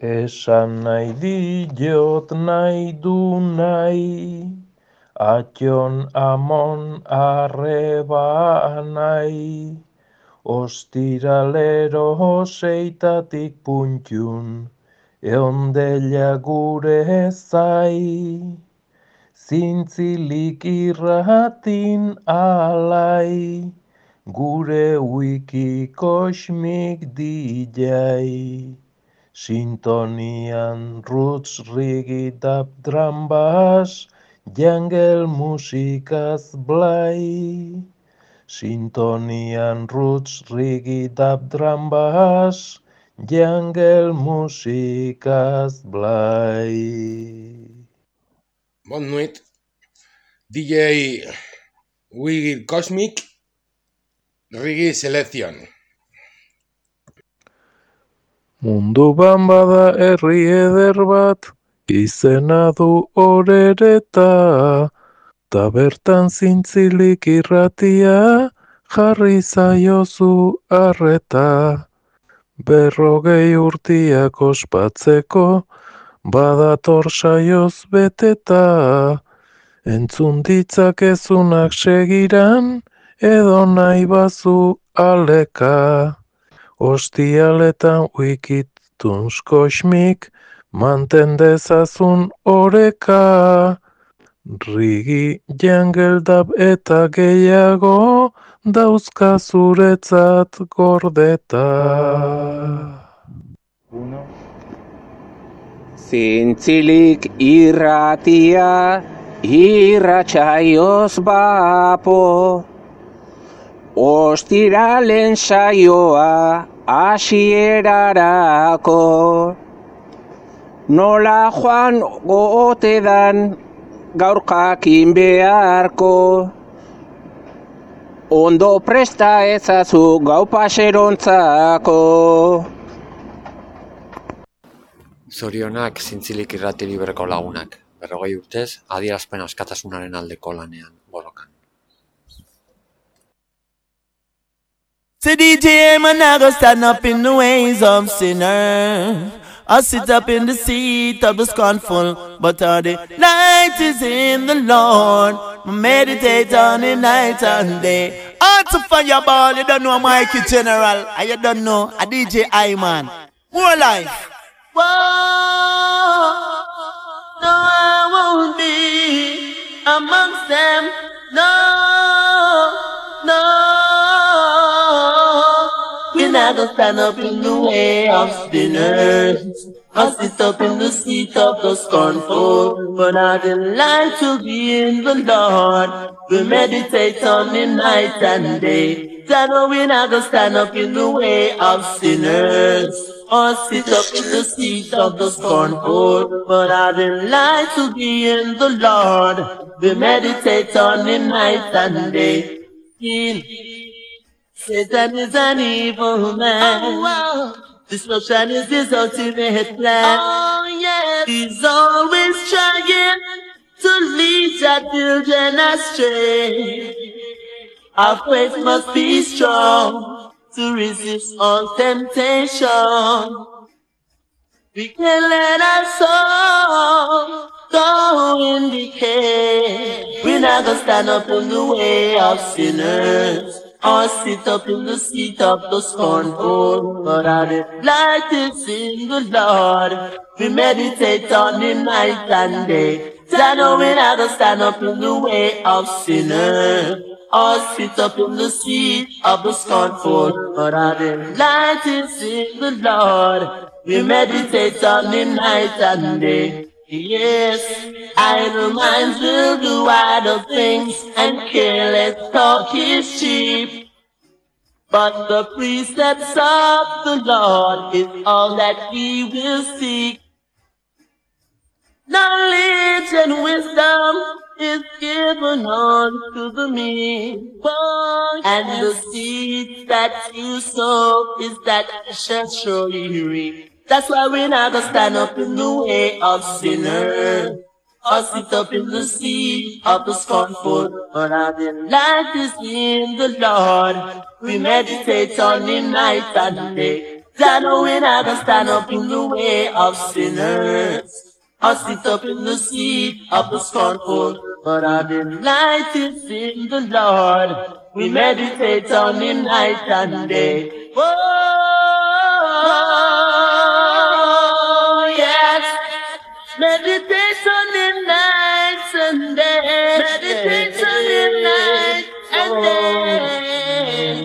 Esan nahi diot nahi du nahi, Atxon amon arreba nahi, Ostiralero seitatik puntxun, Eondela gure zai, Zintzilik irratin alai, Gure wiki kosmik dijai. Sintonian roots rigi tab drambas jungle musikaz blai. Sintonian roots rigi tab drambas jungle musikaz blai. Bon nuit DJ Wigil Cosmic rigi selecciones Mundu bada herri eder bat, izena du orereta, ta bertan zintzilik irratia, jarri zaiozu arreta. Berrogei urtiak ospatzeko, badator saioz beteta, entzun ditzakezunak segiran, edo nahi bazu aleka. Ostialetan wikituns kosmik, manten dezazun oreka. Rigi jungle dab eta gehiago, dauzka zuretzat gordeta. Zintzilik irratia, irratsaioz bapo. Ostiralen saioa, hasierarako. Nola joan goote dan, gaur jakin beharko. Ondo presta ezazu gau paserontzako. Zorionak zintzilik irrati libreko lagunak, berrogei urtez, adierazpen askatasunaren aldeko lanean, borrokan. Say DJ man, I go stand up in the ways of sinner. I sit up in the seat of the scornful, but all the light is in the Lord. I meditate on it night and day. Out to fireball, you don't know Mikey General, I you don't know a DJ I-Man. More life. Whoa, no, I won't be amongst them. No, no. We're not gonna stand up in the way of sinners. I sit up in the seat of the scornful, but I delight to be in the Lord. We meditate on the night and day. That no, we're not gonna stand up in the way of sinners. Or sit up in the seat of the scornful, but I delight to be in the Lord. We meditate on the night and day. In Satan is an evil man. Destruction is his ultimate plan. Oh, yes. He's always trying to lead your children astray. Our faith must be strong to resist all temptation. We can let our soul go in decay. We're not gonna stand up in the way of sinners. Or sit up in the seat of the scornful. But our light is in the Lord. We meditate on the night and day. I know we're not gonna stand up in the way of sinners. Or sit up in the seat of the scornful. But our light is in the Lord. We meditate on the night and day. Yes, idle minds will do idle things, and careless talk is cheap. But the precepts of the Lord is all that we will seek. Knowledge and wisdom is given unto the meek, and the seed that you sow is that shall surely reap. That's why we're not gonna stand up in the way of sinners. Or sit up in the seat of the scornful, but our delight is in the Lord. We meditate on the night and day. Know we're not gonna stand up in the way of sinners. Or sit up in the seat of the scornful. But our delight is in the Lord. We meditate on Him night and day. Oh, Meditation in night and day. Meditation in night and day.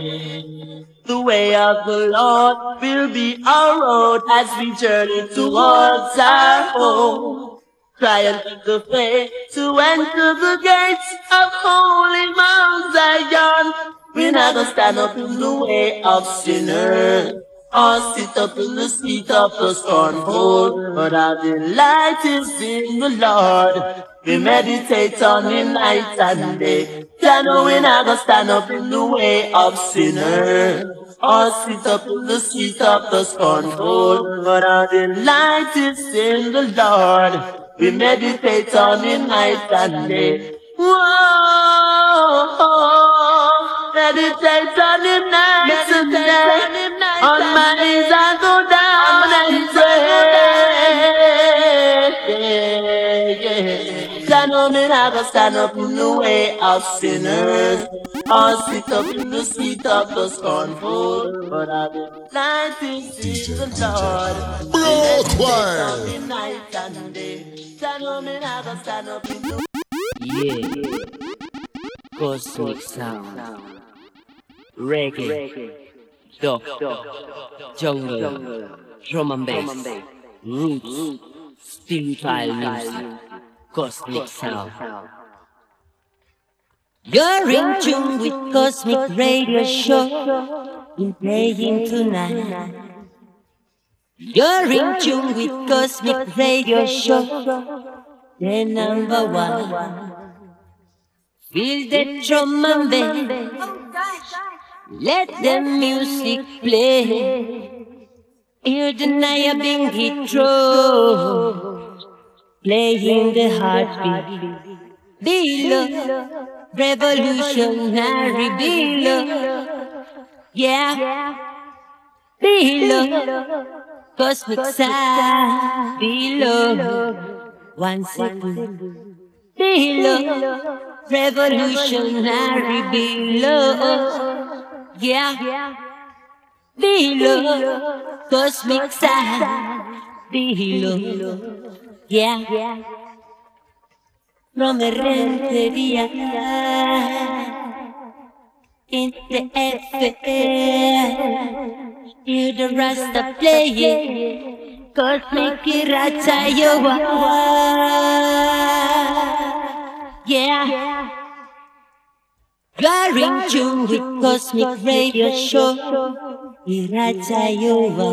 The way of the Lord will be our road as we journey towards our home. Keep the faith to enter the gates of holy Mount Zion. We're not gonna stand up in the way of sinners or sit up in the seat of the scornful. But our delight is in the Lord. We meditate on Him night and day. I know we're not gonna stand up in the way of sinners or sit up in the seat of the scornful. But our delight is in the Lord. We meditate on Him night and day. Whoa, meditate on Him night and day. On my knees I go down and pray. Yeah. I know me not gonna stand up in the way of sinners or sit up in the seat of the scornful. But I delight in the Lord. Broadway. Night and day. I know me not gonna stand up in the Yeah. Cosmic sound. Reggae. Dub. Jungle. Drum and bass. Roots. Spiritual music. Cosmic sound. You're in tune with Cosmic Radio Show. Been playing tonight. You're in tune with Cosmic Radio Show. The number one. Feel the drum and bass. Oh, Let the music play. Hear the Nyabinghi throw. Playing in the heartbeat. Below. Revolutionary below. Yeah. Below. Cosmic sound. Below. One second. Below. Revolutionary below. Yeah. Below. Cosmic sound. Below. Yeah. From the rentería. In the FM. Hear the Rasta playing. Kosmik irratsaioa. Yeah. You're in tune with Cosmic Radio Show. irratsaioa.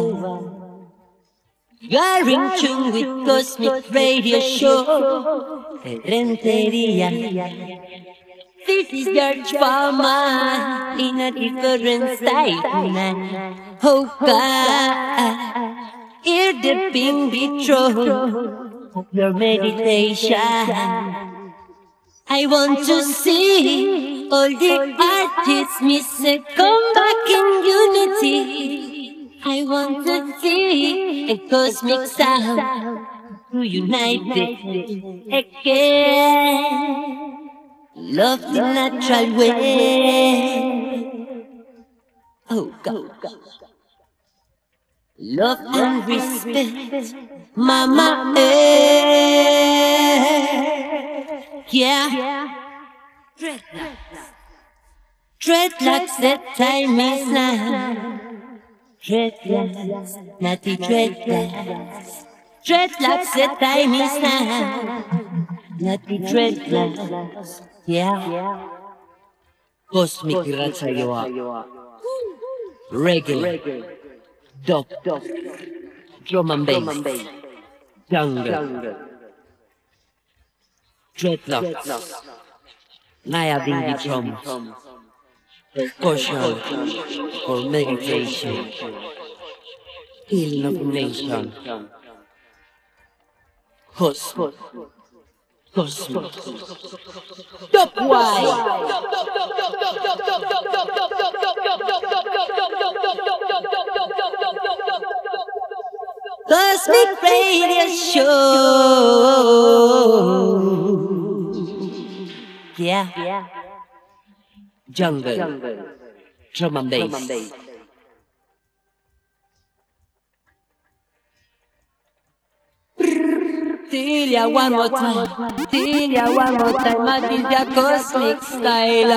You're in tune with Cosmic Radio Show. Renteria. This is George Palmer in a different style God, hear the pinky throw of your meditation. I want to see all the artists miss come back in unity. I want to see a cosmic sound to unite it again. Love the natural way. Oh God. Oh, Love and respect, Mama. Eh. Yeah. Dreadlocks. Dreadlocks, that time is now. Dreadlocks, not the dreadlocks. Dreadlocks, that time is now. Not the dreadlocks. Yeah. Kosmik irratsaioa. Reggae. Dub. Drum and bass. Jungle. Dreadlocks. Nyabinghi drums. Percussion for meditation. Healing of nation. Cosmic. Cosmic. Dub wide. Cosmic Radio Show. Yeah. Jungle. Drum and bass. Tilia one more time. Tilia one more time. I did ya cosmic style.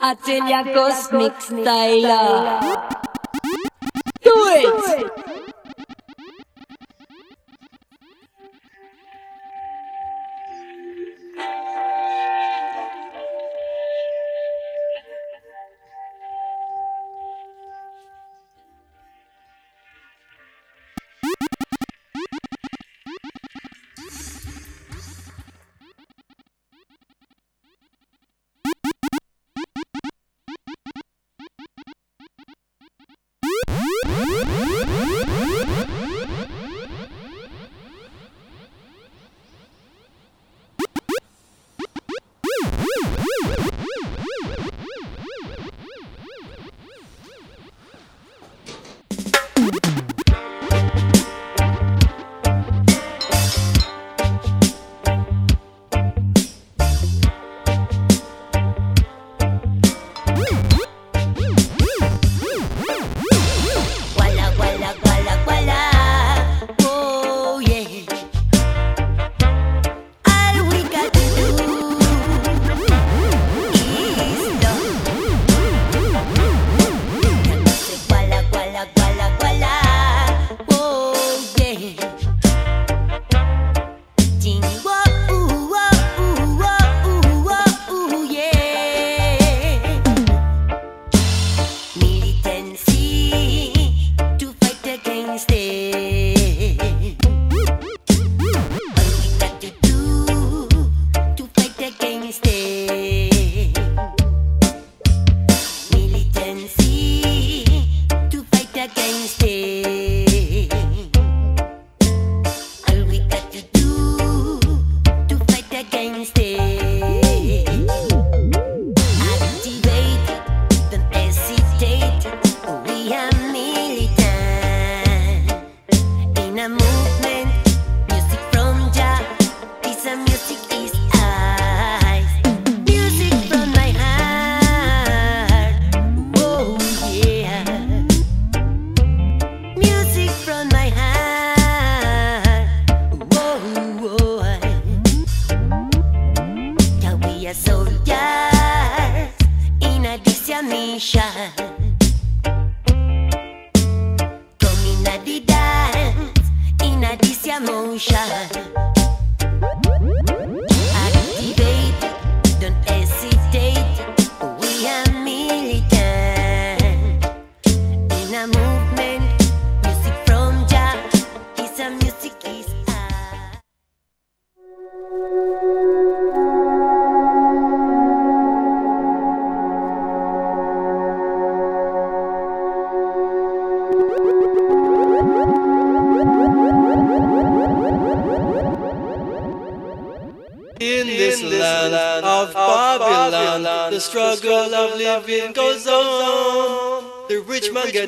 I tell ya cosmic style.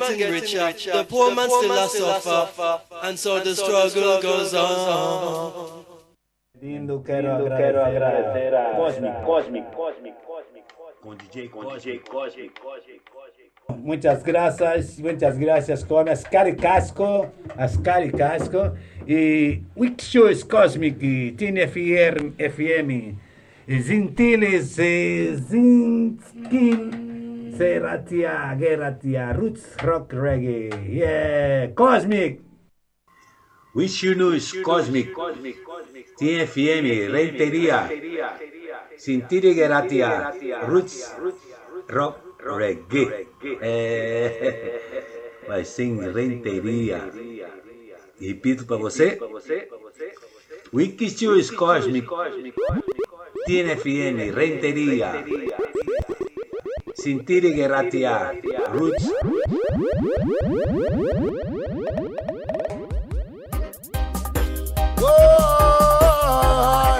Getting richer, the poor man still suffer, and so the struggle goes on. Lindo, quero agradecer a Cosmic, Cosmic, Cosmic, Com DJ, com DJ Cosmic. Muchas gracias, muchas gracias con Ascari Casco, Ascari Casco y Wixus Cosmic Tine FM, FM Zintiles, Zinkin, Seratia, Geratia, Roots Rock Reggae, yeah, Cosmic, Wish you news Cosmic. TFM, Renteria. Sintiri Geratia. Roots Rock Reggae. É... Vai ser Renteria. Repito para você. Wikistus Cosmic. TNFM, Renteria. Zintirik erratia, Roots. Oh!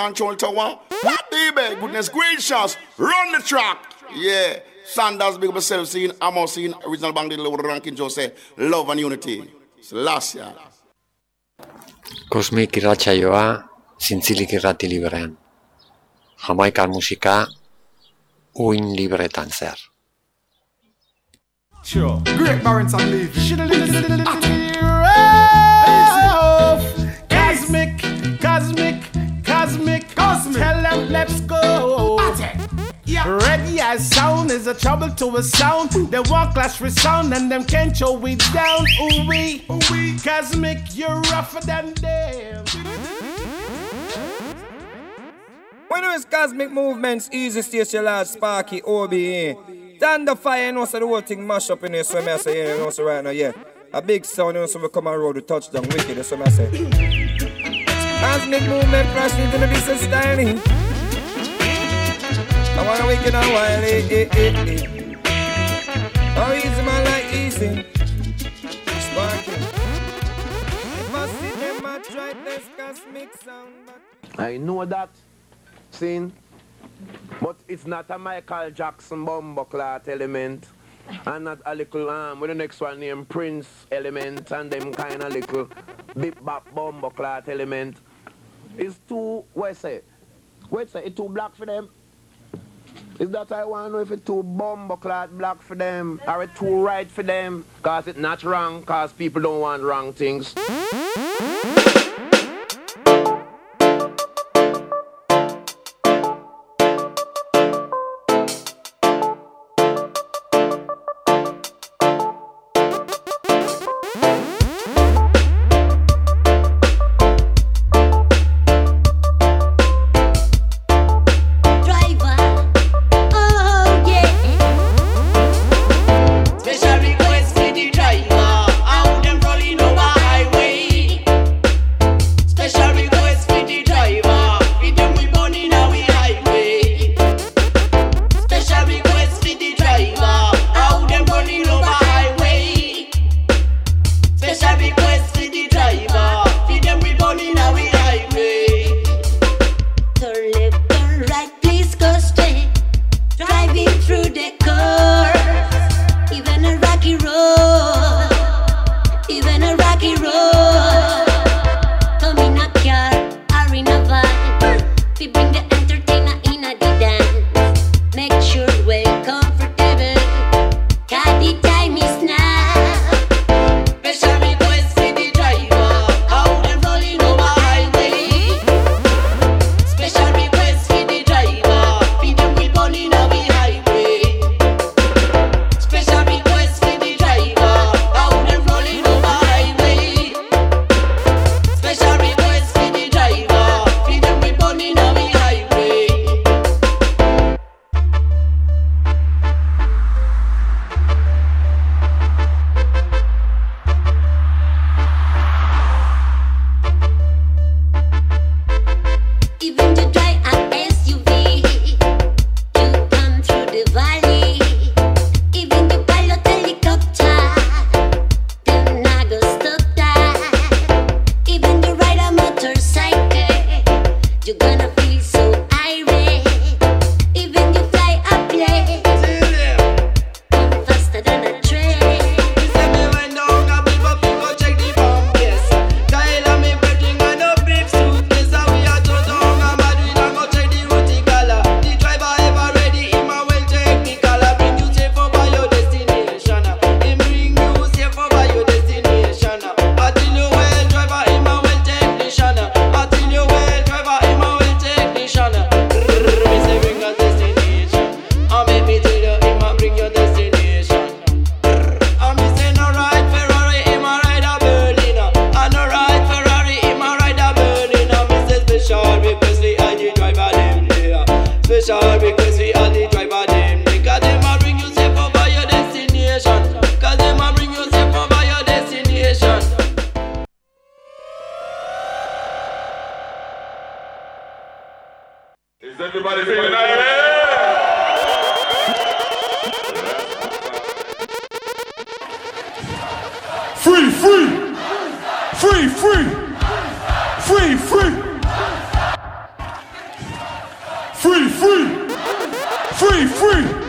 Control tower. What baby? Goodness gracious. Run the track. Yeah. Sanders big up yourself scene. Amos scene. Original bang the liberal ranking zone say love and unity. It's last year. Kosmik irratsaioa zintzilik irrati librean. Jamaikan musika uin libretan zer. Sure. Great Barons and Levy. Trust me. Tell them let's go. Yeah. Ready as sound is a trouble to a sound. They walk clash resound and them can't show we down. Ooh wee, ooh wee. Cosmic, you're rougher than them. When is Cosmic Movements easy steal your lad, Sparky OBE? the fire, you know, so the whole thing mash up in here, so I say, you know, so right now, yeah. A big sound, you know, so we come and roll the touchdown wicked, so I say. Movement to. I wanna wake while eh, eh, eh, eh. Oh, easy my easy. Sparking. Must see them this cosmic sound. I know that. Seen? But it's not a Michael Jackson bombo element. And not a little um with the next one named Prince element and them kind of little bip bop element. It's too, what say? What say? It's too black for them. Is that I want to know if it's too bomb clad black for them Are it too right for them? Cause it's not wrong, cause people don't want wrong things. Free, free. Free, free. Free, free. Free, free. free.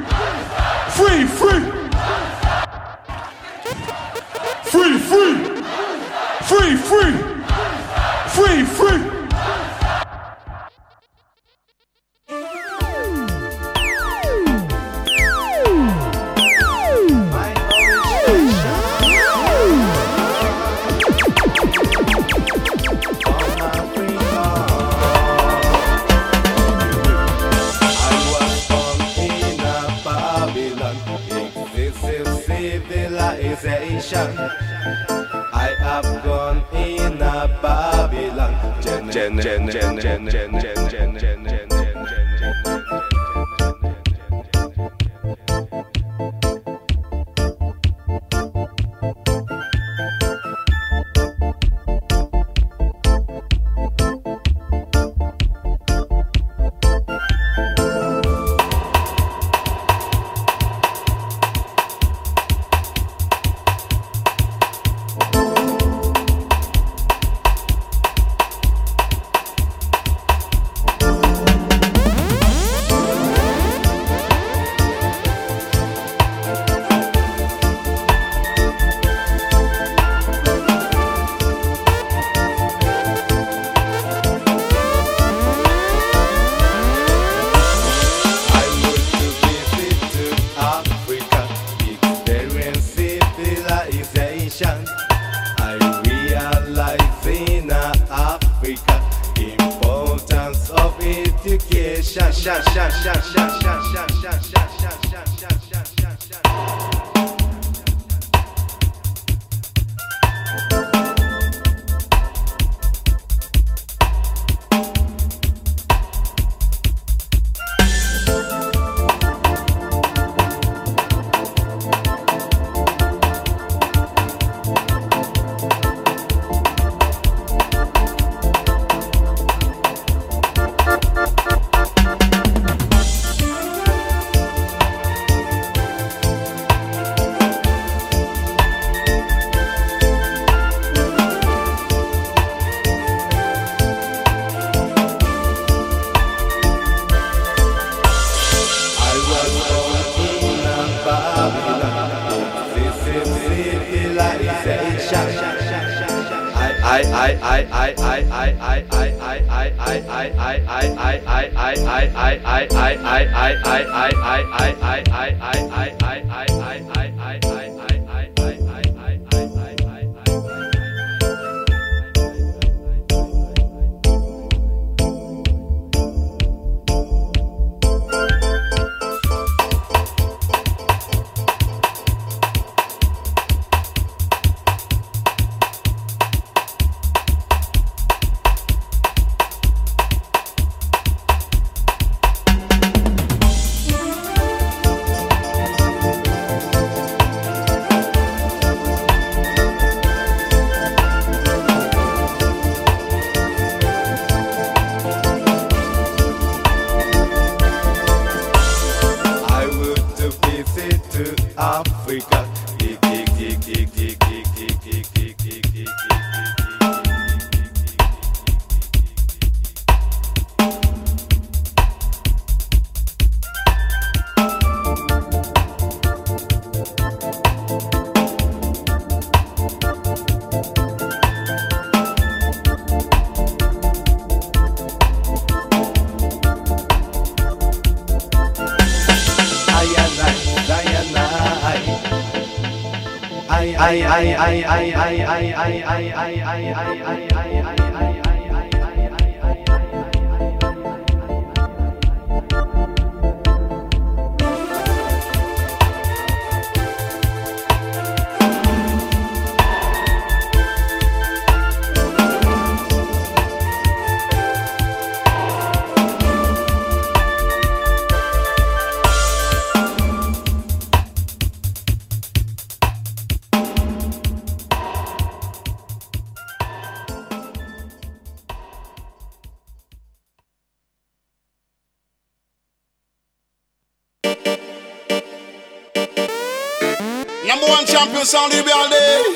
this on the building.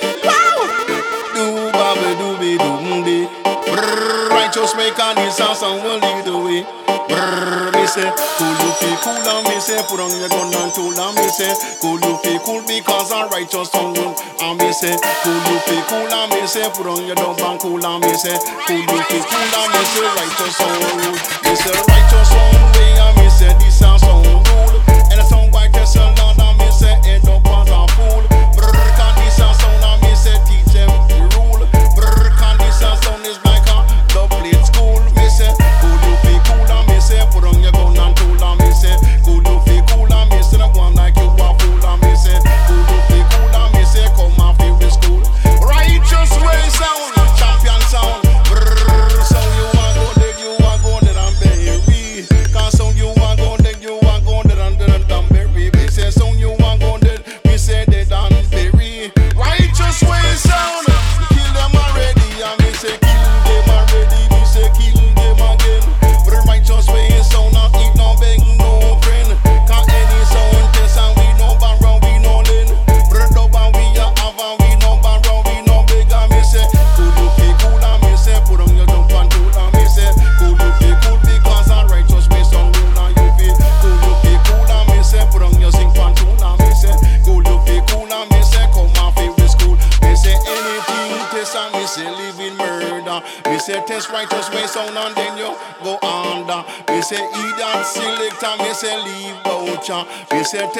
Do bobby dooby dooby. Righteous make a this house and will lead the way. Brrr, me say, cool you feel cool and me say, put on your gun and tool and me say, cool you feel cool because I'm righteous tongue and me say, cool you feel cool and me say, put on your dumb and cool and me say, cool you feel cool and me say, righteous tongue, me say, righteous tongue way and me say, this house.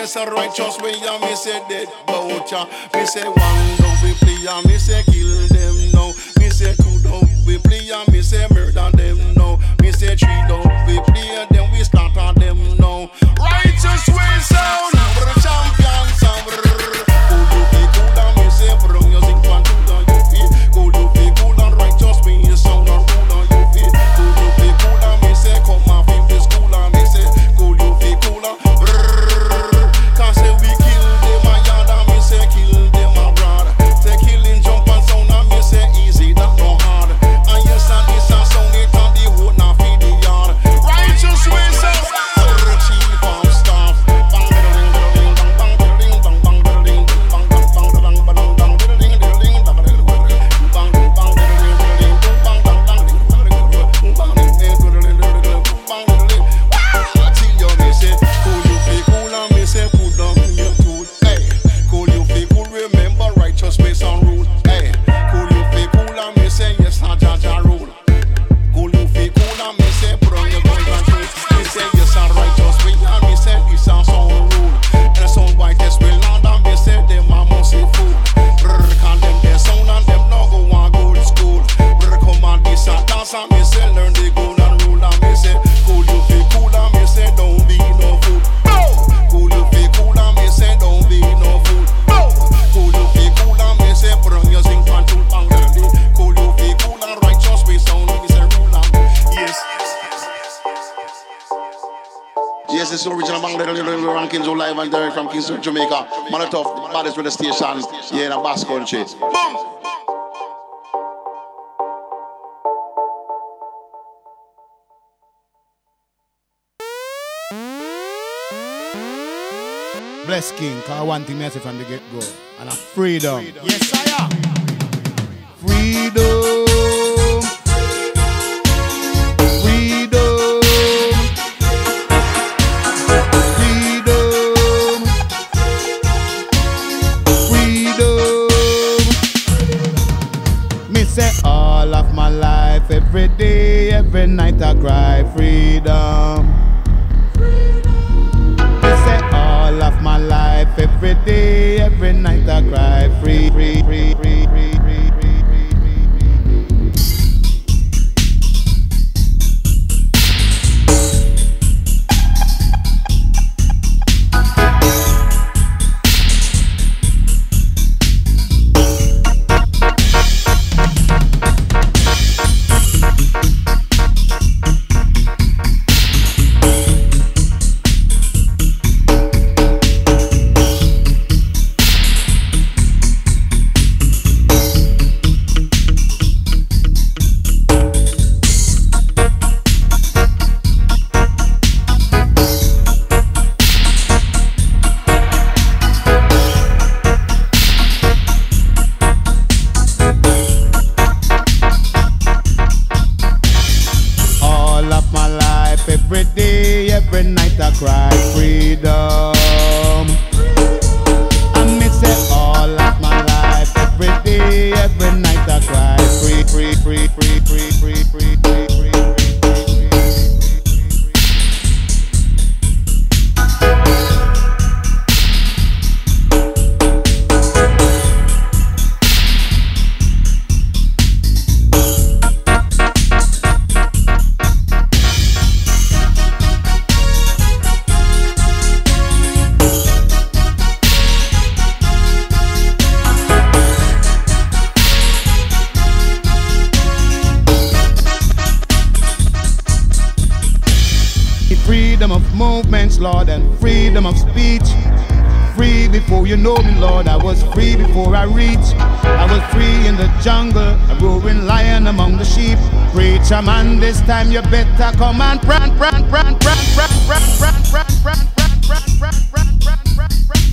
Yes, a righteous we and me say dead bout ya. Me say one. Jamaica. Molotov, baddest radio station here in the Basque Country. Boom! Bless King, cause one thing that's from the get-go. And a freedom. freedom. Yes, I am. Freedom. night I cry freedom. freedom. They say all of my life, every day, every night I cry free, free. know me, Lord, I was free before I reached. I was free in the jungle, a roaring lion among the sheep. Preacher man, this time you better come and run, run, run, run, run, run, run, run, run, run, run, run, run, run, run, run.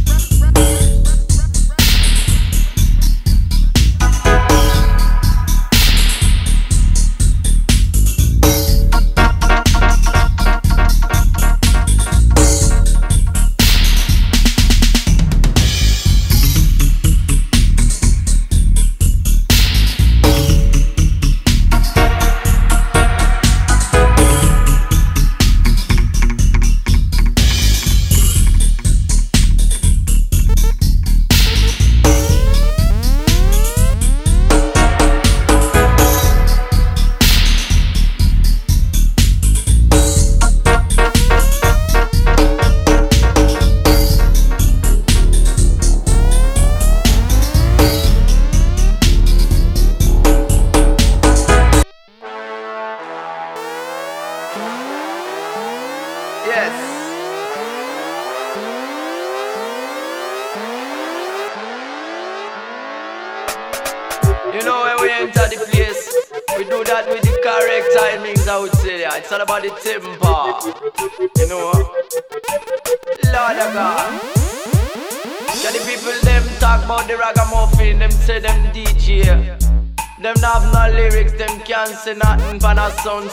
on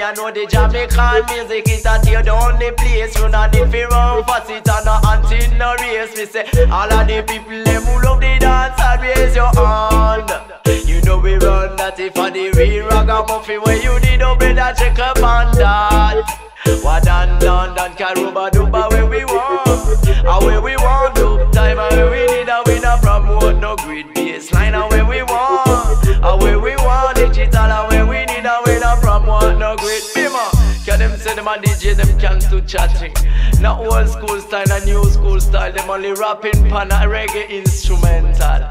right, you know the Jamaican music is a tear down the place You know need fi run fast it and no anti no race. Me say all of the people them who love the dance and raise your hand. You know we run that if for the real ragamuffin Where you need no better check up on that what done, done, done, caruba, duba, where we want And where we want, a DJ, them can't do chatting. Not old school style, and new school style Them only rapping pan a reggae instrumental.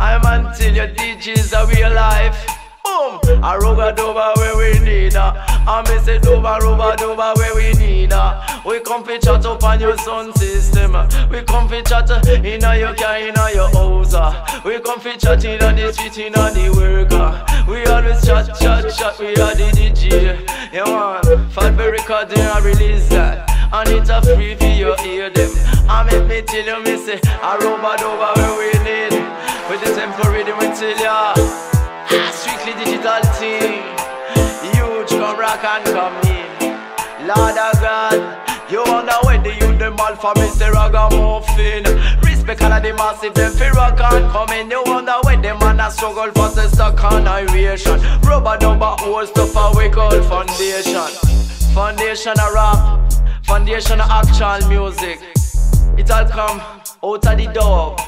I'm until your DJs are real life Boom! A ruga doba where we need her. I me say doba ruba doba where we need her. We come fi chat up on your sound system. We come fi chat uh, inna your car inna your house. Uh. We come fi chat inna the street inna the worker. Uh. We always chat chat chat. We are the DJ. Yeah man, Fatbear Records they a release that. And it's a free for you hear them. I make me tell you me say a ruba doba where we need. With the tempo rhythm we tell ya. Strictly digital team. Huge come rock and come in. Lord of God, you wonder when the youth them all for Mr. Ragamuffin. Respect all of the massive them fi rock and come in. You wonder when them man a struggle for the and aeration. Rubber number old stuff a we call foundation. Foundation a rap, foundation a actual music. It all come out of the dub,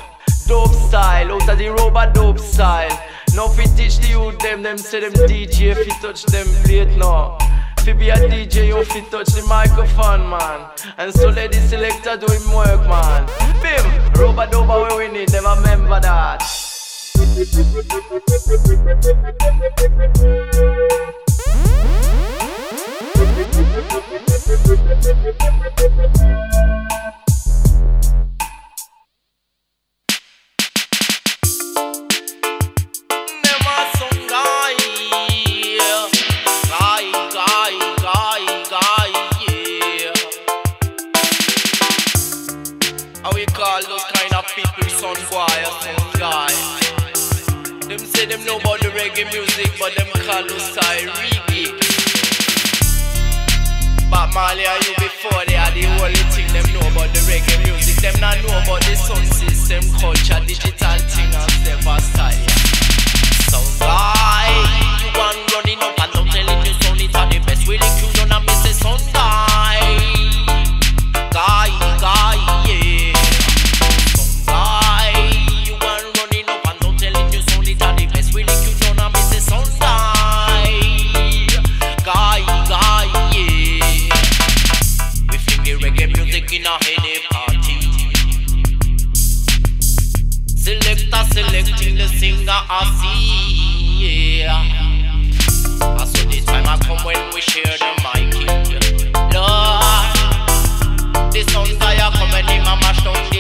dope style, out of the rubber dope style. No fi teach the youth them, them say them DJ fi touch them plate now. Fi be a DJ, you fi touch the microphone, man. And so let the selector do him work, man. Bim, rubber dober we need, them remember that. How but them call style reggae. But Marley are you before they are the only thing them know about the reggae music. Them not know about the sound system, culture, digital thing and step style. Sound guy, you want the I see. I saw the time I come when we share the mic. Lord, the sound come and him a mash down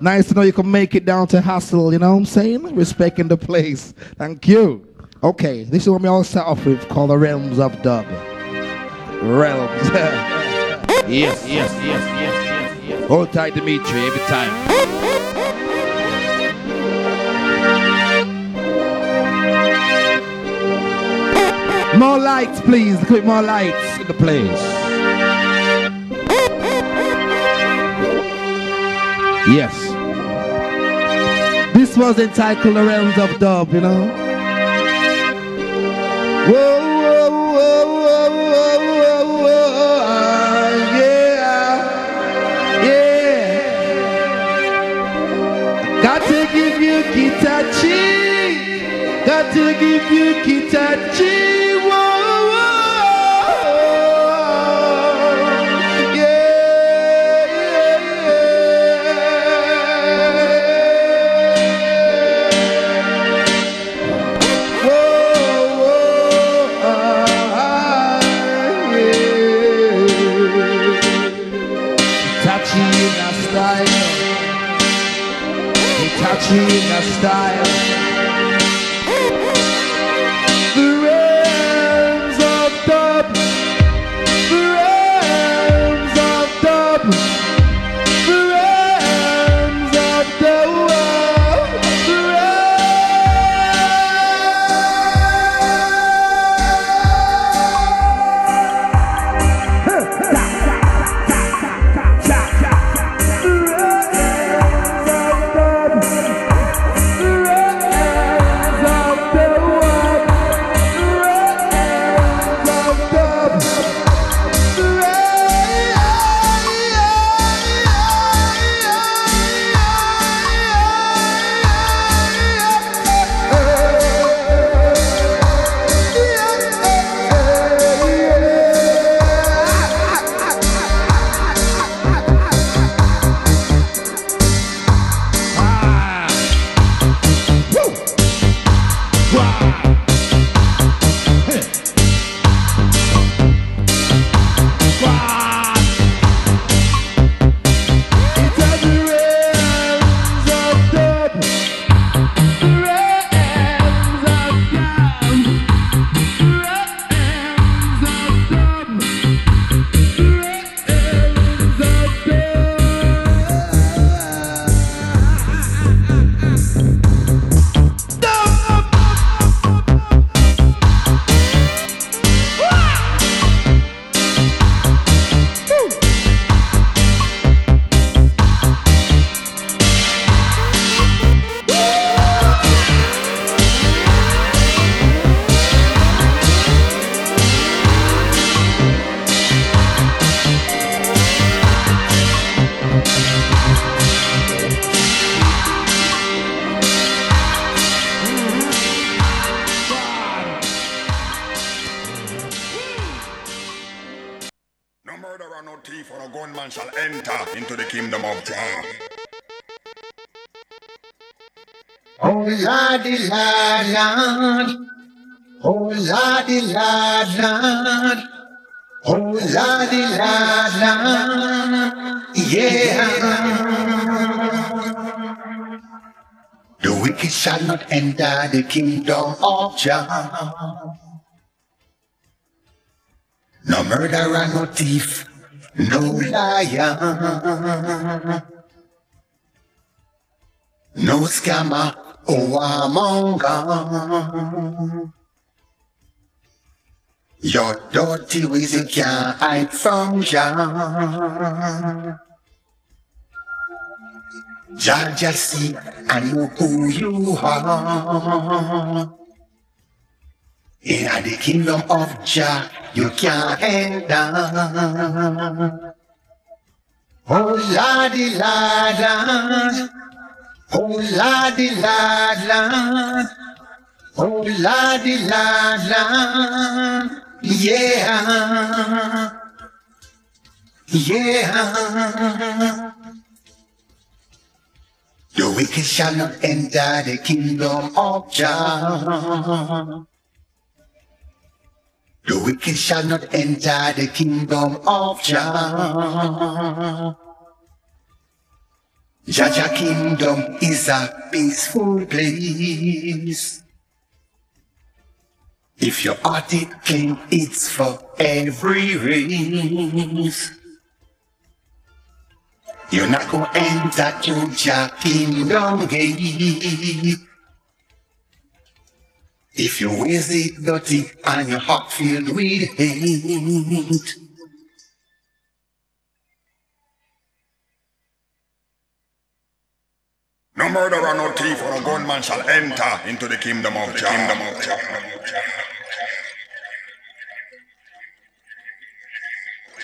Nice to know you can make it down to Hustle, you know what I'm saying? Respecting the place. Thank you. Okay, this is what we all start off with called the Realms of Dub. Realms. yes, yes, yes, yes, yes, yes. Hold tight, Dimitri, every time. More lights, please. Quick, more lights in the place. Yes. This was entitled The Realms of Dub, you know. Whoa, whoa, whoa, whoa, whoa, whoa, yeah, yeah. Got to give you Kitachi. Got to give you Kitachi. Oh, lordy, lord, lord. Oh, lordy, lord, lord. Yeah. The wicked shall not enter the kingdom of Jah. No murderer, no thief, no liar. No scammer warmonger. Your your dirty wheezing can't hide from Jah. Jah just see I know who you are. In the kingdom of Jah, you can't end up. Oh, laddy, lad, la, Oh, la laddy, lad, la, Oh, la laddy, lad, la yeah, yeah. The wicked shall not enter the kingdom of Jah. The wicked shall not enter the kingdom of Jah. Jaja kingdom is a peaceful place. If your it clean, it's for every race. You're not gonna end enter to Jah kingdom gate. If your ways it dirty and your heart filled with hate. No murderer, no thief, or no gunman shall enter into the kingdom of Jah. Kingdom of Jah.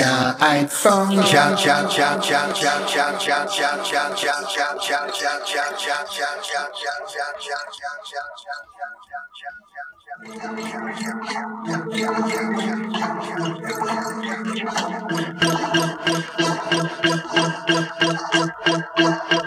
ways you. can't hide from Jah, Jah, Jah, Jah, Jah, Jah, Jah, Jah, Jah, Jah, Jah, Jah, Jah, Jah,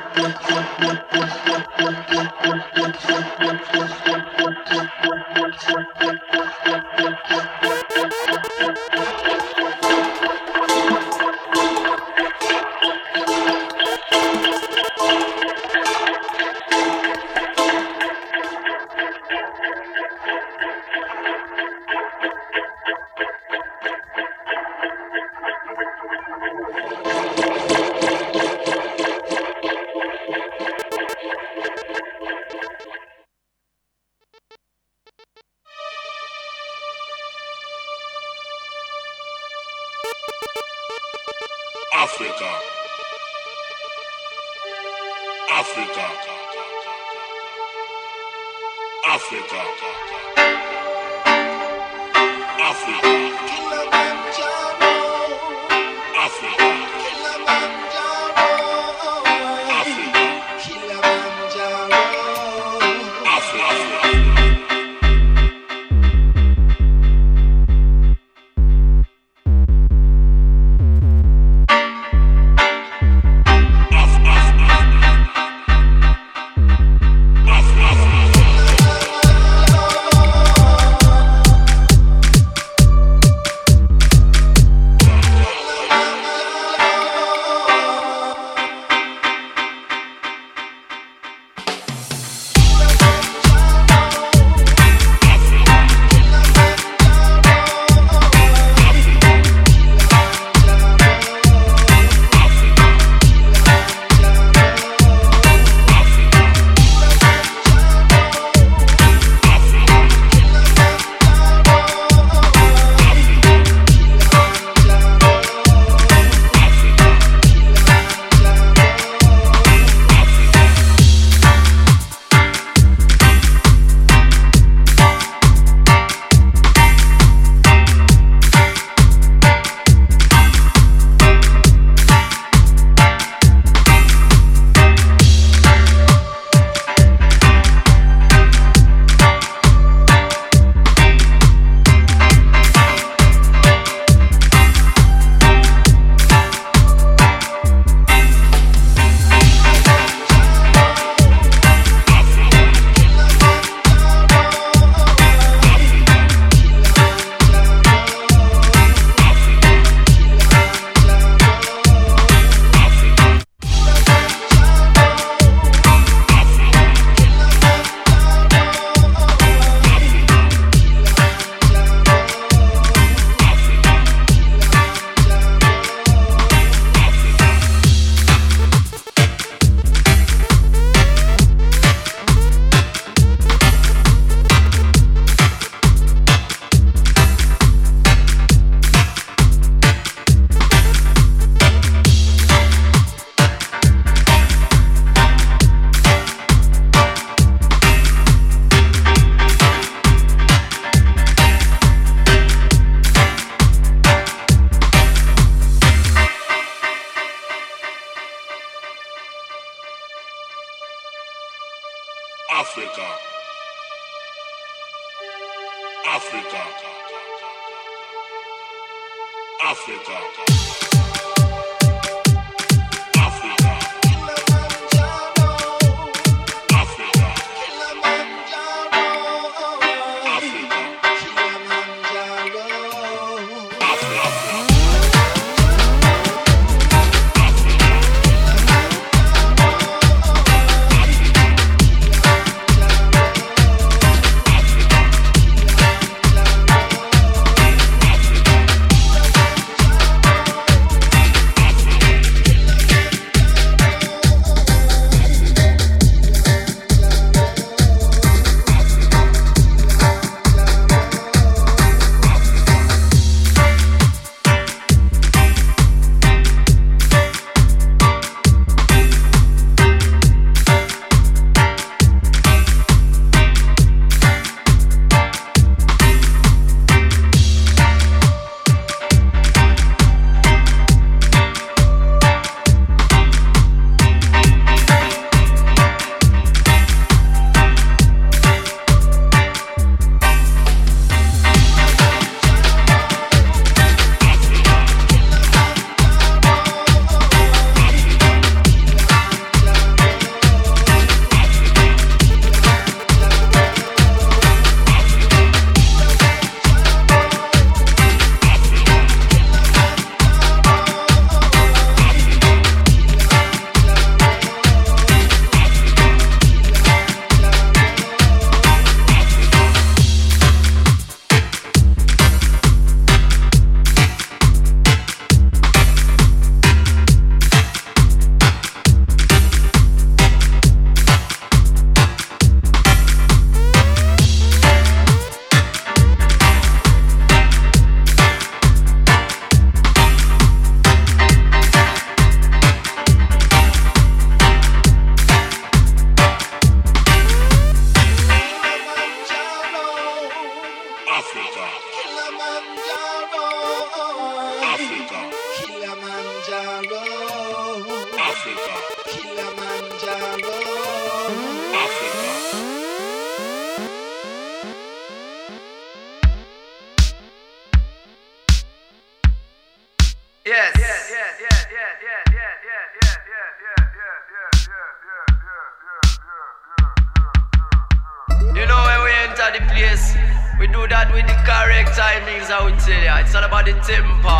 the place, we do that with the correct timings. I would tell ya, it's all about the tempo.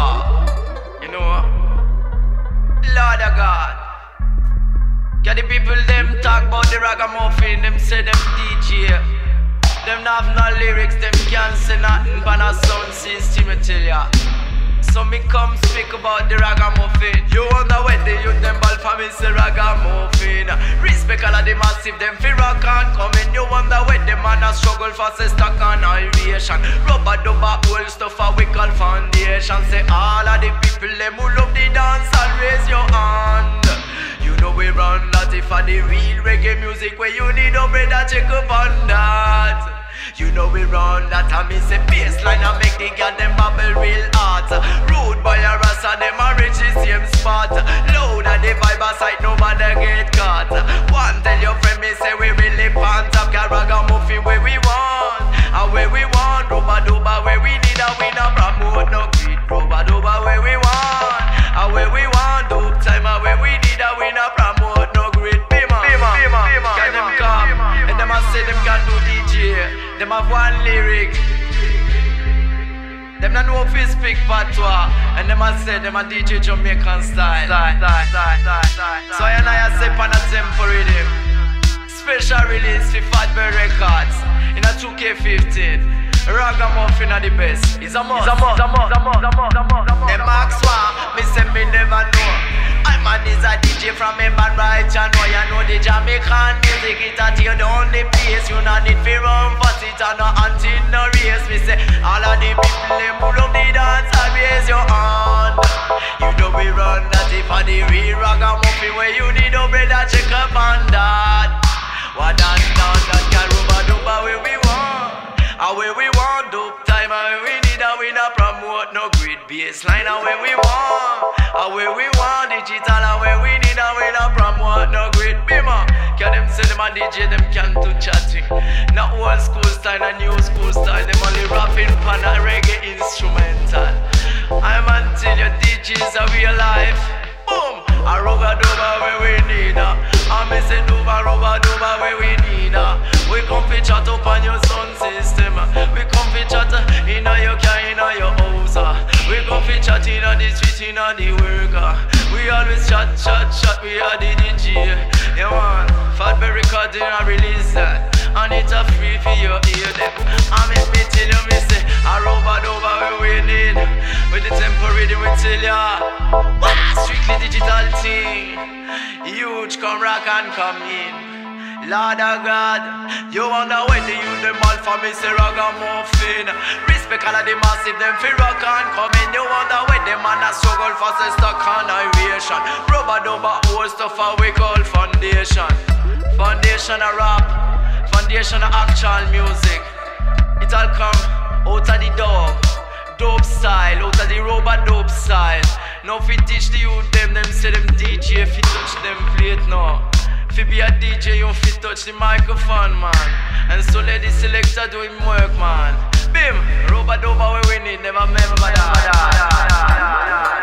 You know, Lord of God. Get the people them talk about the ragamuffin, them say them DJ. Them not have no lyrics, them can't say nothing but a sound system, I tell ya. So me come speak about the ragamuffin. You wonder when the youth them ball for me say ragamuffin. Respect all of the massive, them fi rock and come in. You wonder when the man a struggle for say stock and aeration. Rubber dubber old stuff a we call foundation. Say all of the people them who love the dance and raise your hand. You know we run that if a the real reggae music where you need a brother check up on that. You know we run that and me say baseline and make the girl them bubble real hot. Rude boy a rasta them a reach the same spot. Loud and the vibe a sight matter get caught. One tell your friend me say we really pan top Caraga muffin where we want and where we want. Ruba duba where we need we not promote no greed. Ruba duba where we want Them have one lyric. Them not know if it's speak patois And them a say them a DJ Jamaican style. So I and I say pan a tempo rhythm Special release for Fatbear Records In a 2K15 Ragamuffin are the best. It's a must. It's a must. It's a must. It's a must. It's a must. It's a must. Them ask why. Me say me never know man is a DJ from a bad right You know you know the Jamaican music It a tear down the place. You not need fi run fast It a no anti no race. Me say all of the people Them who love the dance I raise your hand. You know we run that if a the real ragamuffin Where you need no brother check up on that. What done done that can rubber dubber where we want And we want dope time And and we baseline And where we want And where we want digital And where we need and we not promote no grid Bima Can them say them a DJ, them can do chatting. Not old school style, and new school style. Them only rapping pan a reggae instrumental. I'm until your DJs are real life. Boom! A rubber duba where we need her. I miss a duba rubber duba where we need her. We come fi chat up on your sound system. We come fi chat uh, in a your car, in your house. Uh. We come fi chat in a the street, in a the worker. We always chat, chat, chat. We are the DJ. Yeah man, Fatberry record and release that. And it's a free for your ear them. I make me tell you, me say, rubber duba where we need. With the tempo rhythm we tell ya. Strictly digital thing. Huge come rock and come in. Lord of God, you wonder when the youth them all for me ragamuffin. Respect all of the massive them fi rock and come in. You wonder when the man a struggle for say stock and innovation. Rubber dubber old stuff a we call foundation. Foundation a rap, foundation a actual music. It all come out of the dub, dope style, out of the rubber dope style. Now fi teach the youth them, them say them DJ fi touch them plate now. Fi be a DJ, you fi touch the microphone, man. And so let the selector do him work, man. Bim, rubber where we need, never remember that.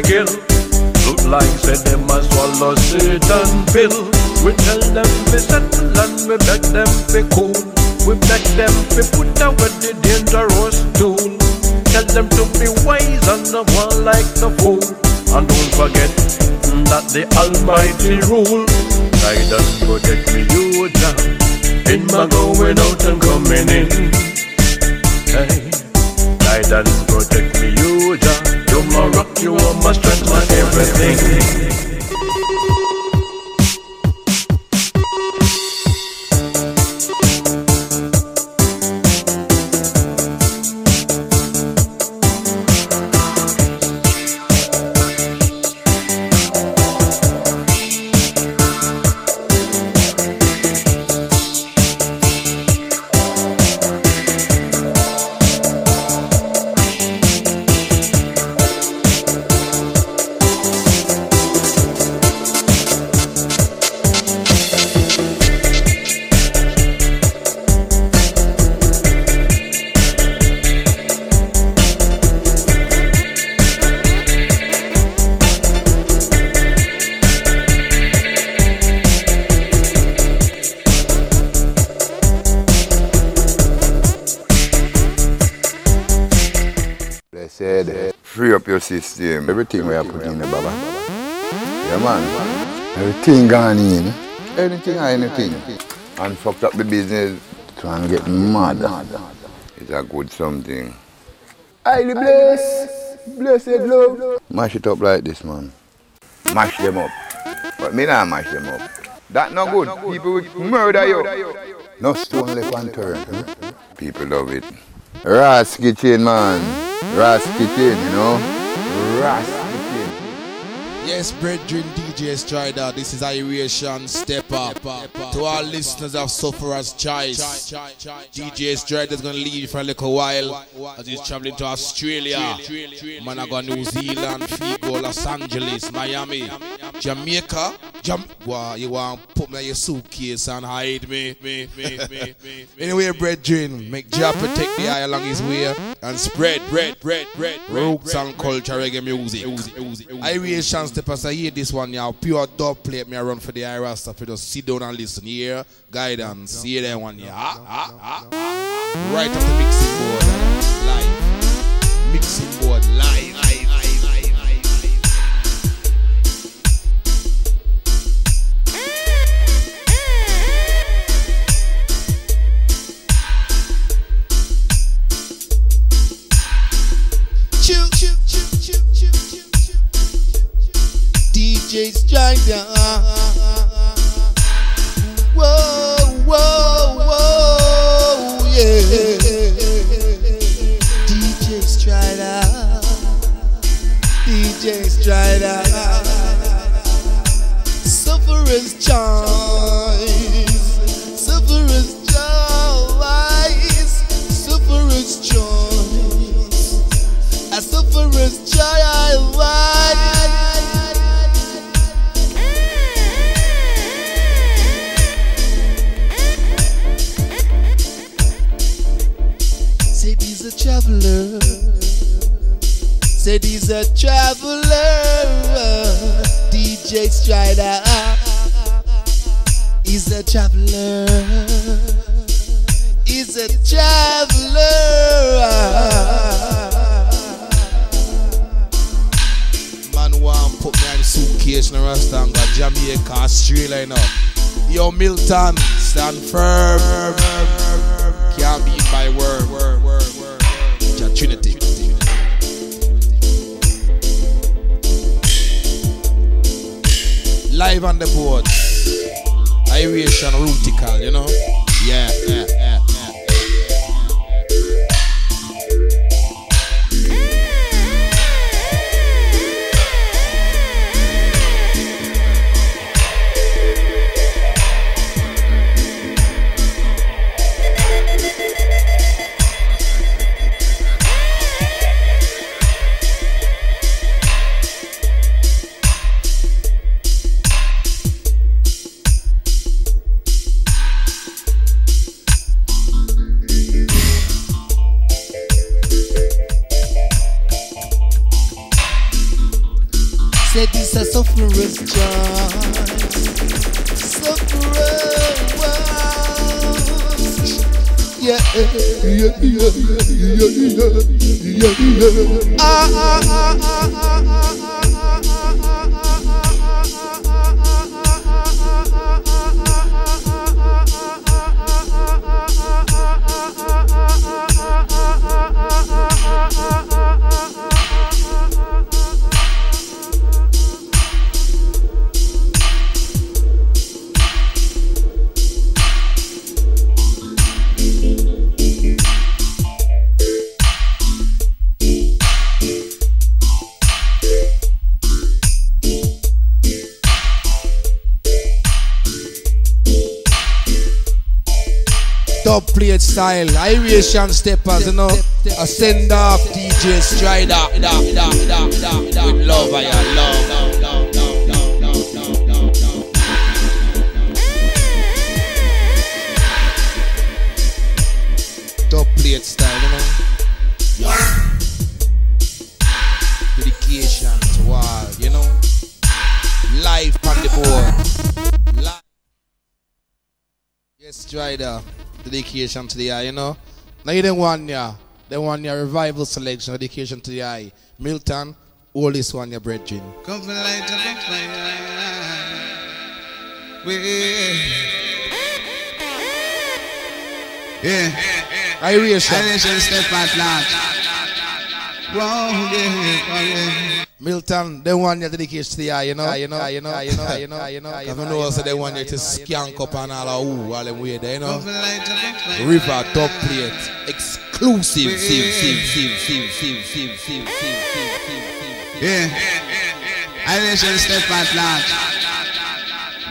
Kill. Look like say them a swallow Satan pill. We tell them fi settle and we beg them fi cool. We beg them fi put away the dangerous tool. Tell them to be wise and not one like the fool. And don't forget that the Almighty rule. Guide and protect fucked up the business. Try and get mad. It's a good something. Highly blessed. Blessed love. Mash it up like this, man. Mash them up. But me not mash them up. That no good. People will murder you. No stone left unturned. hmm? People love it. Ras Kitchen, man. Ras Kitchen, you know. Ras. Yes, brethren, DJ Strider, this is Iration Steppas. To our listeners of Sufferer's Choice, DJ Strider is going to leave for a little while as he's traveling to Australia. Man, I go New Zealand, Figo, Los Angeles, Miami, Jamaica. Jam- wow, you want to put me in your suitcase and hide me? me, me, me, me. anyway, brethren, make Jah protect the eye along his way and spread, bread, bread, bread, roots and culture reggae music. Iration Steppas I hear this one now, pure dub plate me I run for the Ira stuff. You just sit down and listen here. Guidance, hear that one, yeah. Ah, ah, ah, ah. Right off the mixing board, live. Mixing board, Yo, style, Irish steppers, you know. A send off DJ Strider. With love, I love. Dub plate style, you know. Dedication to all, you know. Life on the board. Yes, Strider. Dedication to the eye, you know. Now you don't want ya. They want your revival selection, dedication to the eye. Milton, all this one your brethren. Come for light up a fire. Yeah. Irish. Irish step at large. Milton, they want your dedication to the eye, you know, you know, you know, you know, you know, you know. Because I know also they want you to skank up and all of ooh, all them way there, you know. River top plate, exclusive, sieve, sieve, sieve, sieve, sieve, sieve, sieve, sieve, sieve, sieve. Yeah. Irish step at large.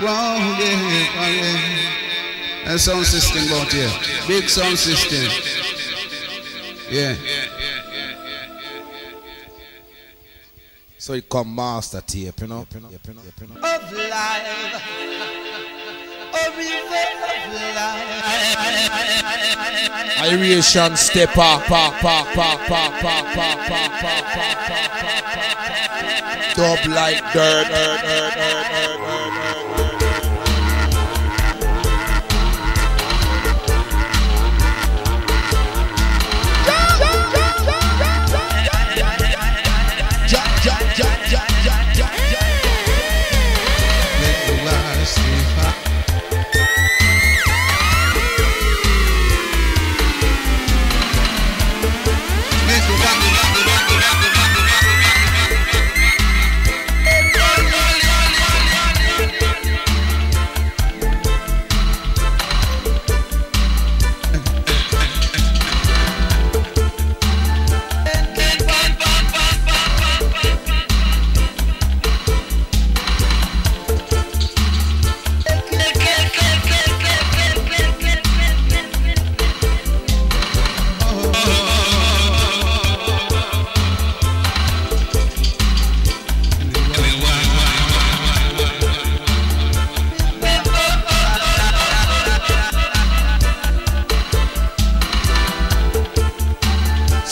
Whoa, yeah, yeah. A sound system out here. Big sound system. Yeah. So it come master tape, you know, you know, you know, you know. Of life. A river of life. Irish step up, pa, pa, pa, pa, pa, pa, pa, pa, pa, pa, pa, Dub like dirt, dirt, dirt, dirt, dirt, dirt, dirt.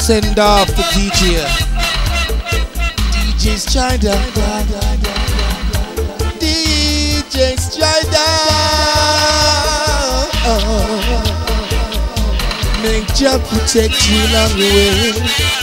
Send off the DJ. DJ's China. DJ's China. Make Jah protect you along the way.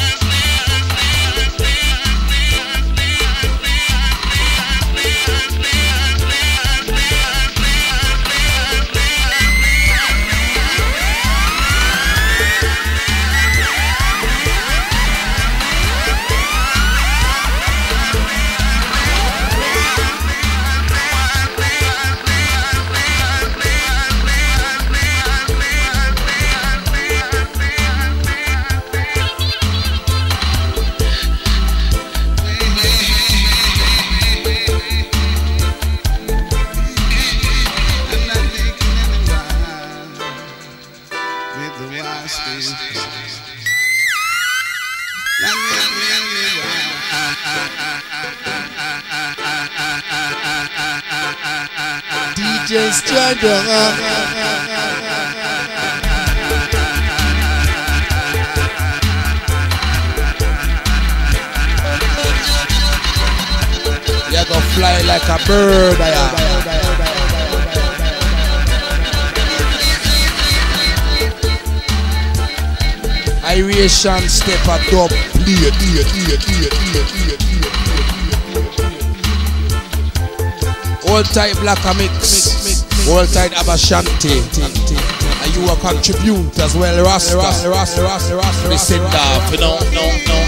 You're gonna fly like a bird, yeah. Iration step a dub plate. All type black a mix type Aba Shanti. And you a contribute as well, Rasta, Rasta, Rasta, Rasta, Rasta. Listen off, you know, no, no, no.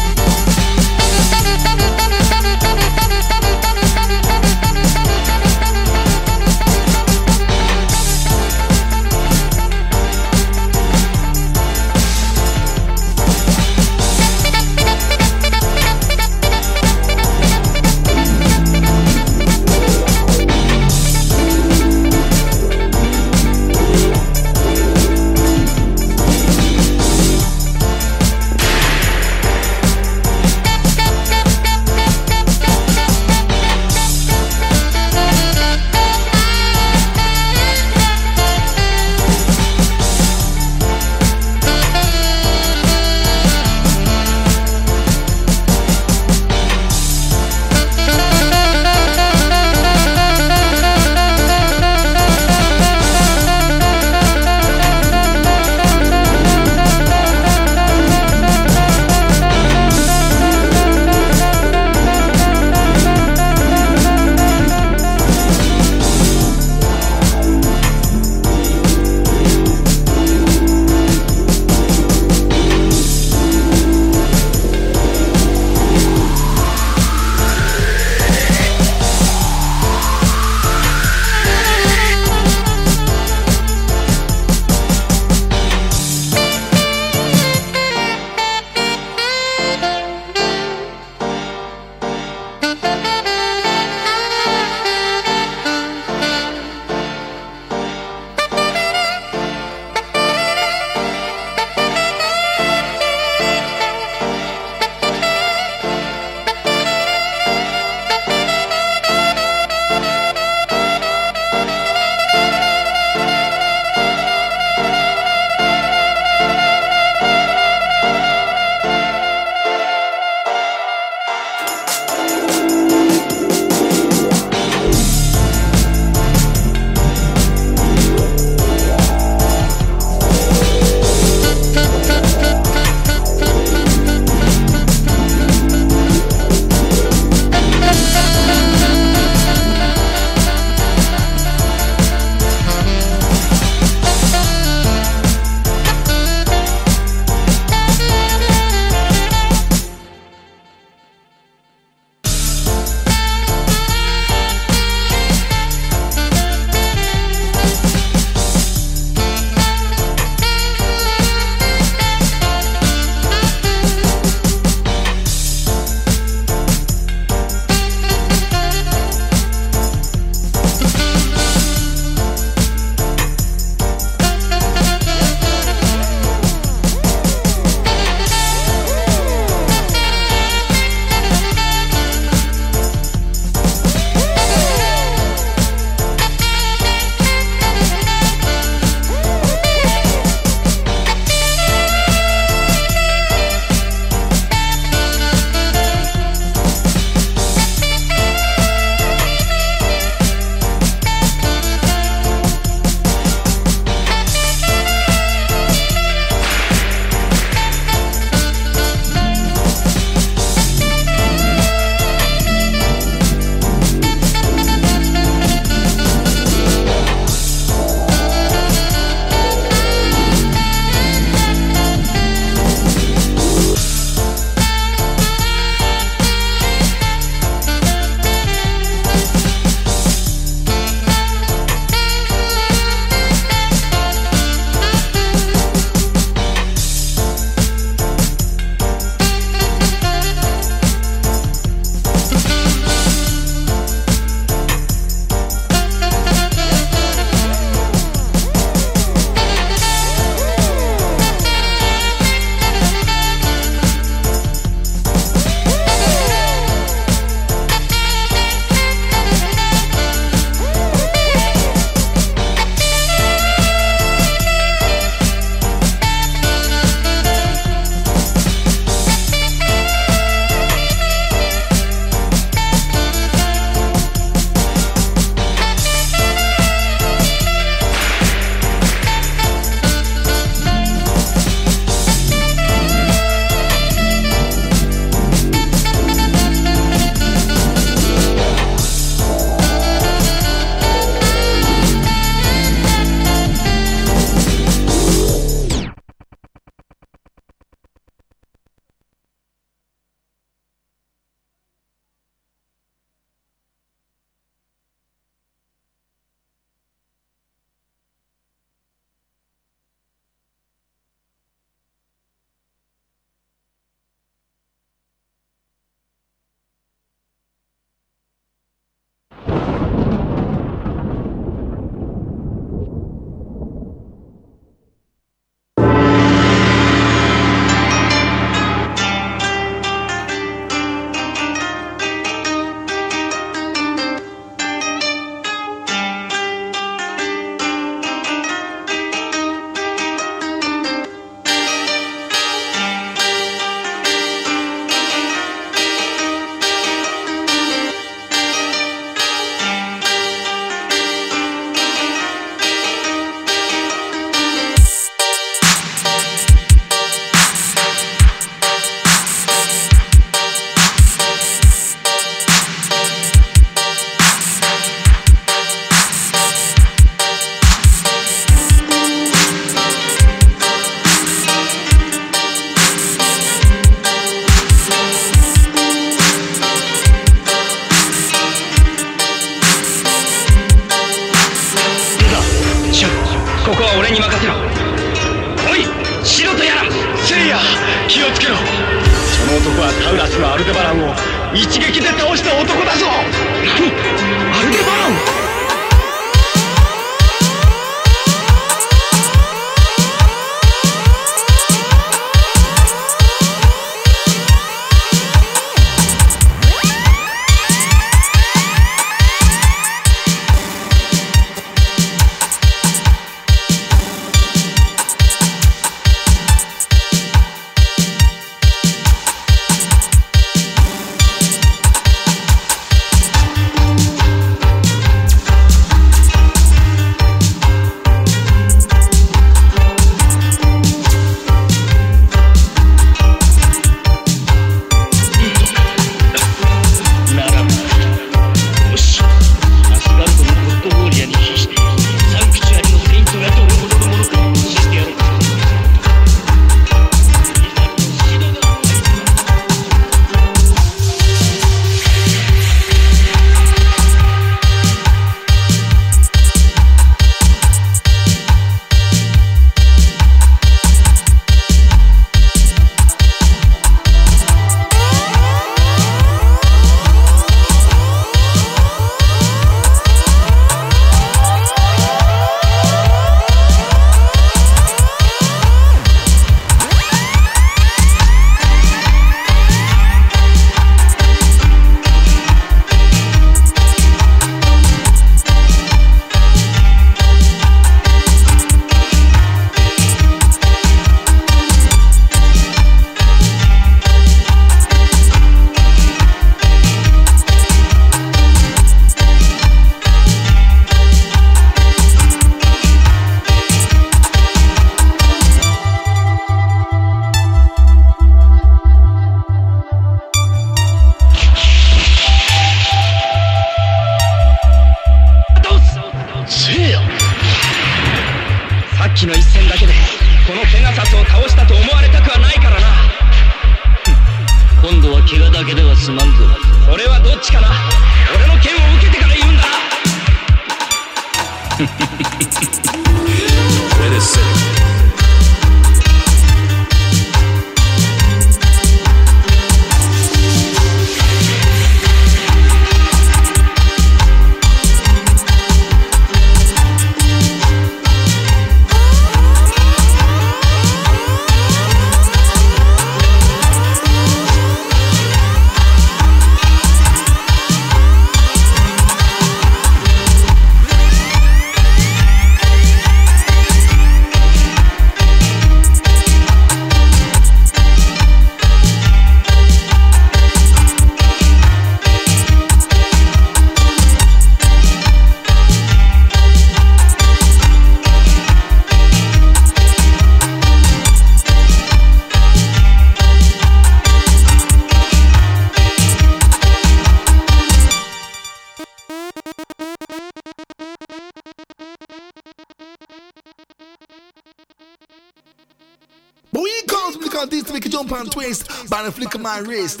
Flick of my wrist.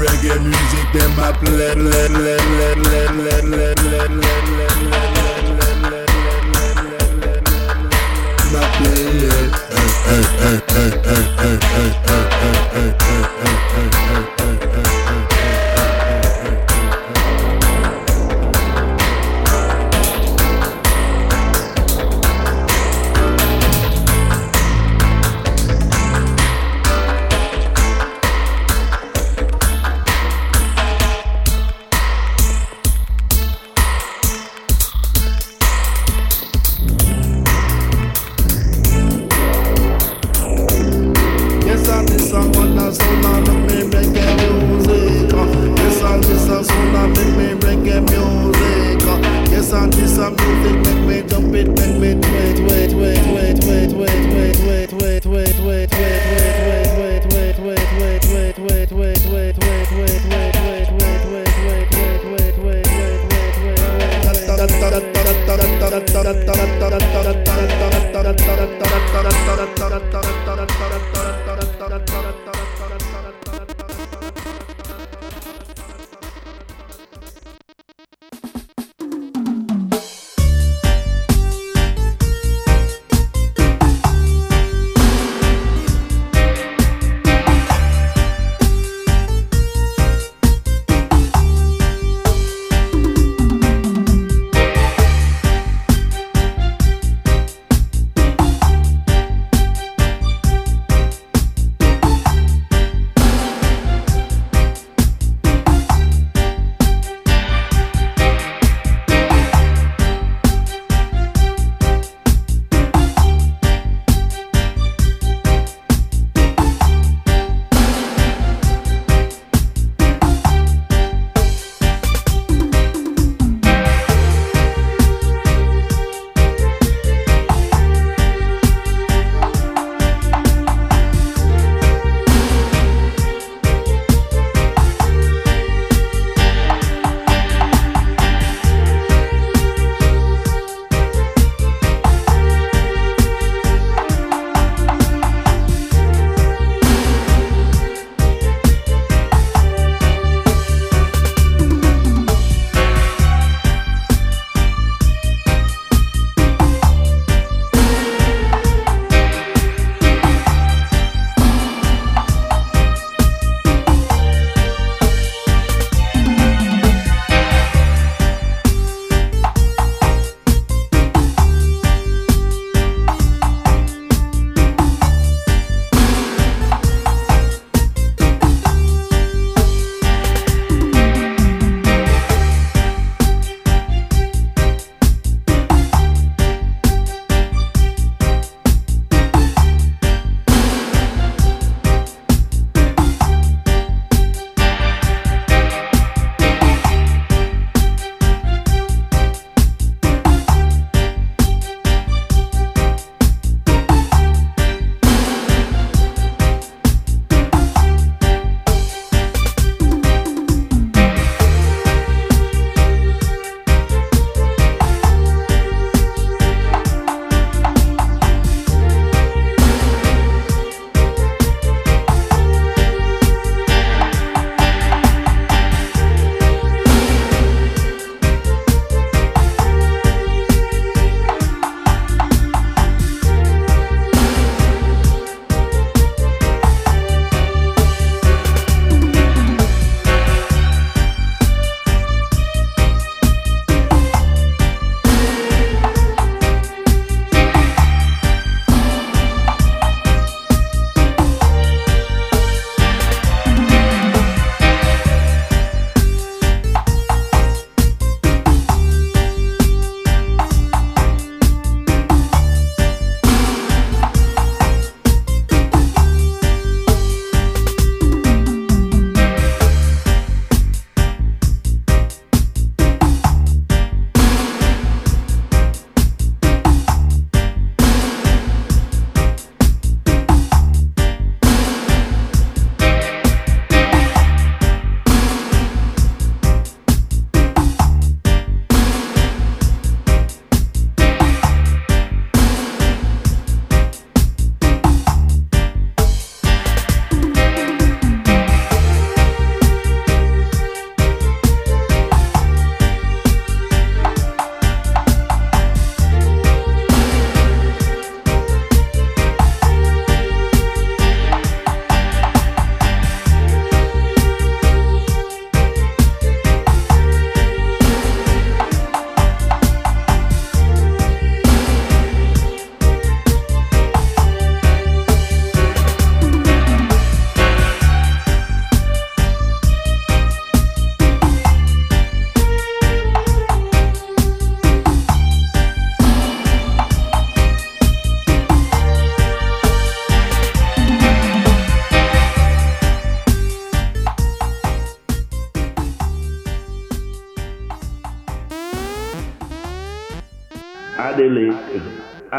Reggae music, them I play, play, play, play.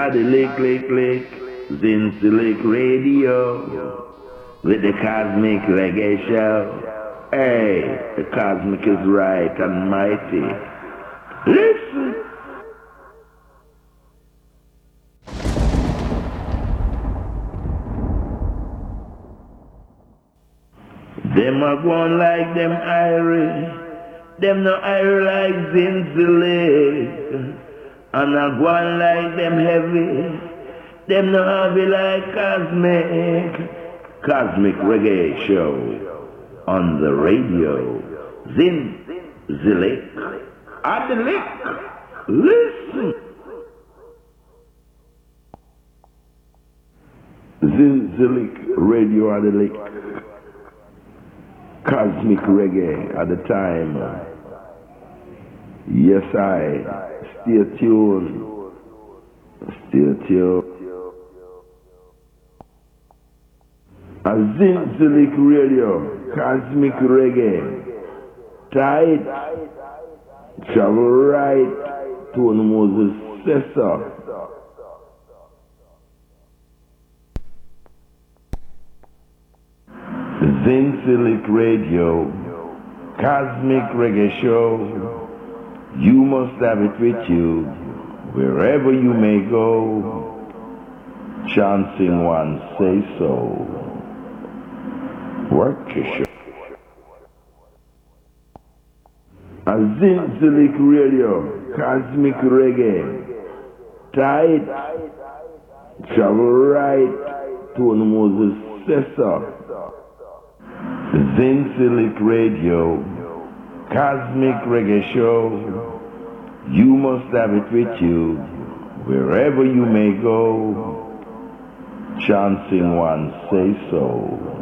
Addy Lick, Lick, Lick, Zintzilik Radio, with the Kosmik Reggae Show. Hey, the Kosmik is right and mighty. Listen. Them a going like them Irish. Them no Irish like Zinzile. And a going like them heavy. Them no heavy like Kosmik. Kosmik Reggae Show on the radio. Zin Zilik. Lick. Listen. Zintzilik Radio lick. Kosmik Reggae at the time. Yes, I. Stay tuned. Stay tuned. A Zintzilik Radio, Kosmik Reggae. Tight. Travel right to Moses Sessa. Zintzilik Radio, Kosmik Reggae Show. You must have it with you wherever you may go. Chancing one say so. Work your show. A Zintzilik Radio, Kosmik Reggae. Tight. Travel right to the Moses Sessa. Zintzilik Radio, Kosmik Reggae Show. You must have it with you wherever you may go. Chancing one say so.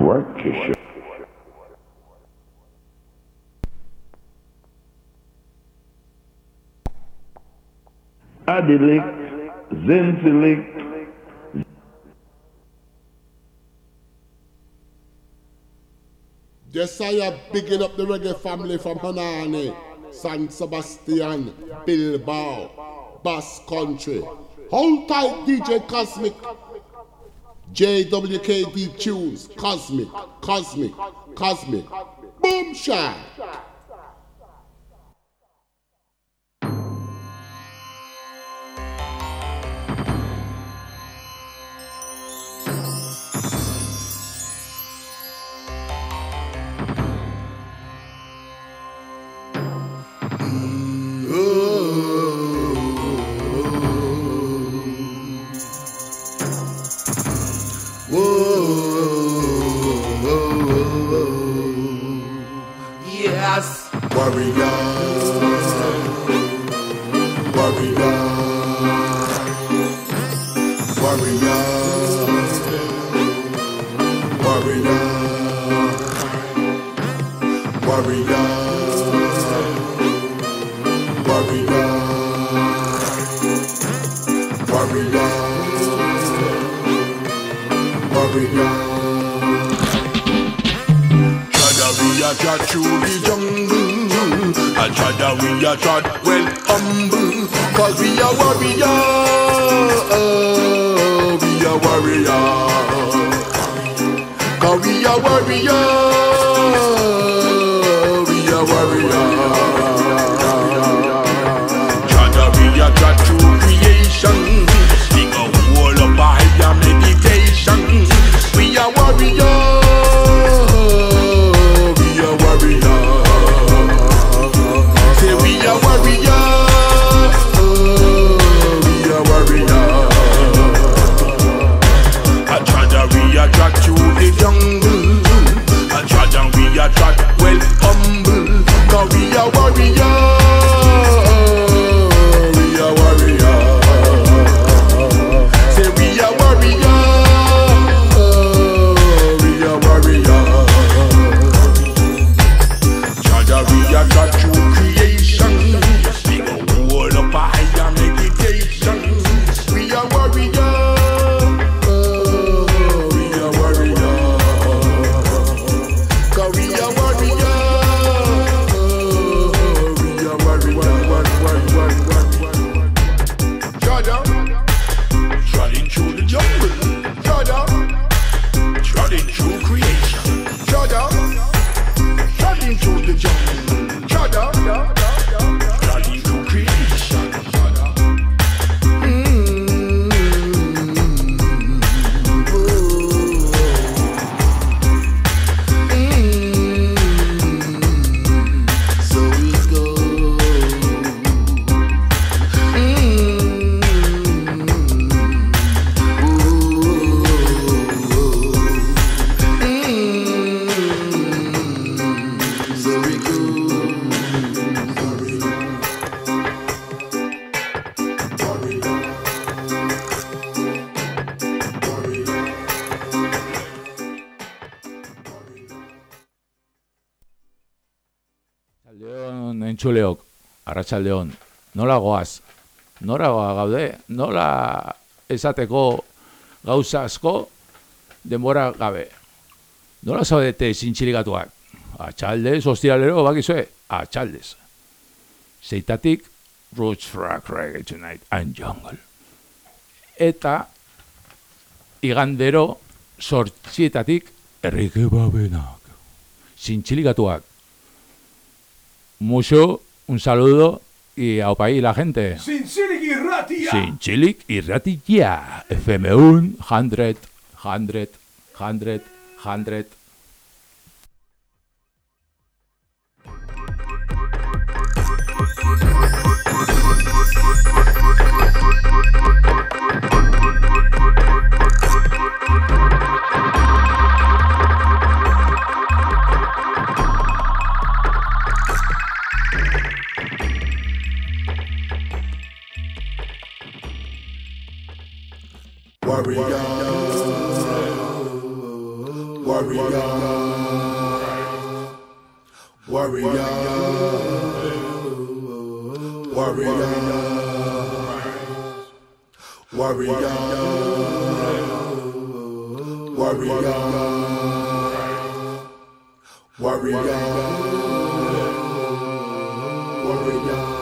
Work your show. Adilik, Zintzilik, Am bigging up the reggae family from Hernani, San Sebastian, Bilbao, Basque Country. Hold tight, DJ Kosmik. JWKD Tunes, Kosmik, Kosmik, Kosmik. Boom shot. Trot through the jungle. A chada we a trot well humble. Cause we a warrior oh, We a warrior. Cause we a warrior arratsaldeon. Nola goaz? Nora goa gaude? Nola esateko gauza asko denbora gabe? Nola zaudete zintxiligatuak? Atxaldez, ostiralero, bakizue? Atxaldez. Zeitatik, Roots Rock Reggae Tonight and Jungle. Eta, igandero, sortxietatik, errike babenak. Zintxiligatuak. Mucho, un saludo y a ahí la gente. Zintzilik irratia! Zintzilik irratia. FM1, 100, 100, 100, 100. Warrior, warrior, warrior, warrior, warrior, warrior, warrior, warrior.